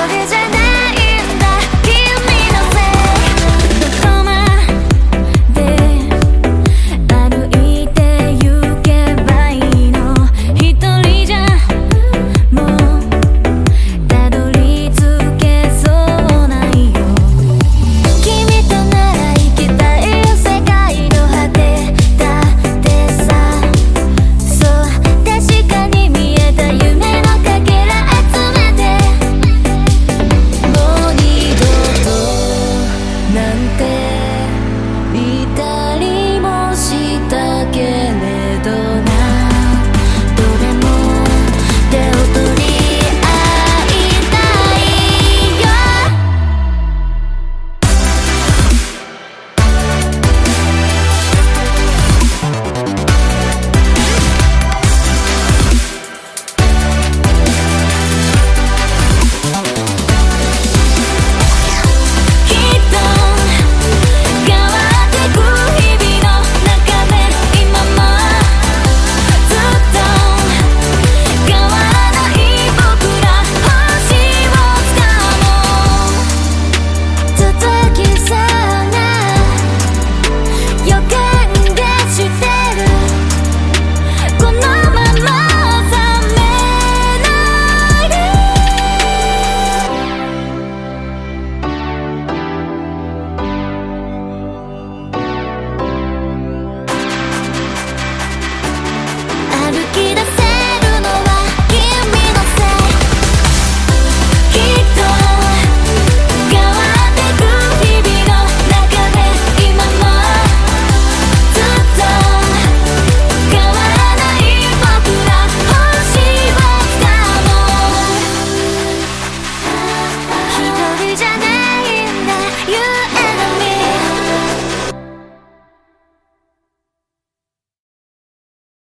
여기저기 te